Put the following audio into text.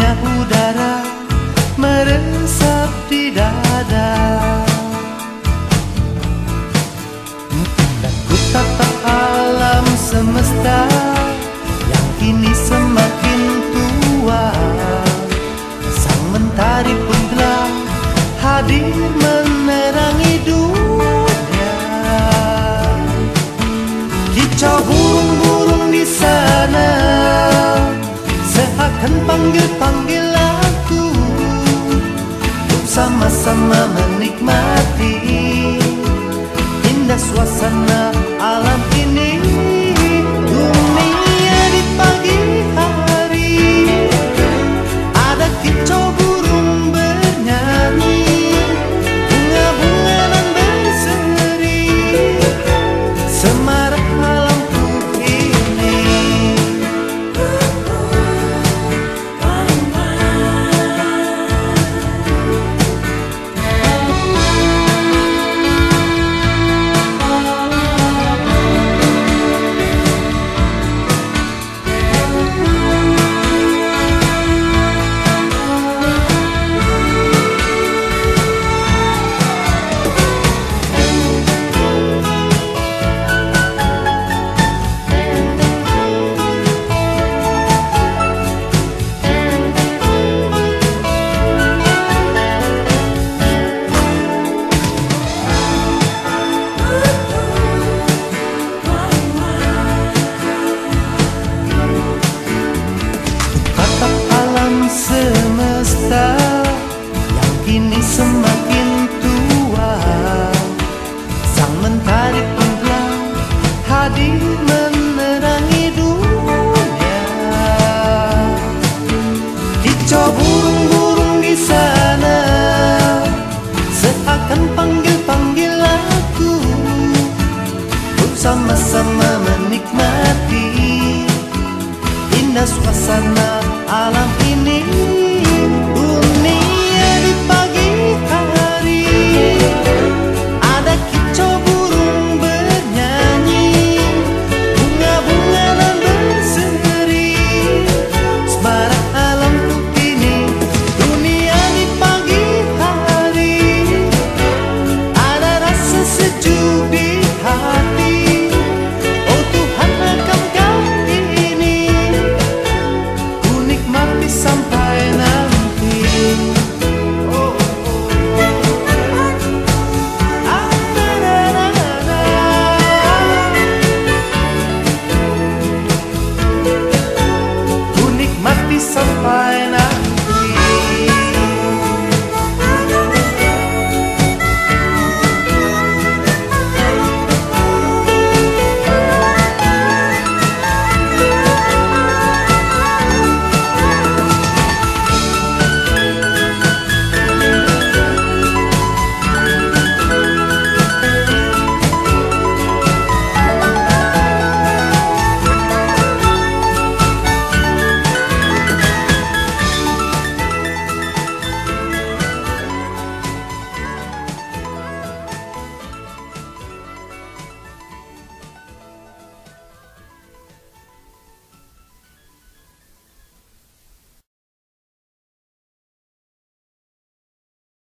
udara meresap di dada. Dan ku tatap alam semesta Yang kini semakin tua. Sang mentari pun telah hadir menerangi dunia. Kicau Seakan panggil-panggil aku. Sama-sama menikmati suasana alam ini.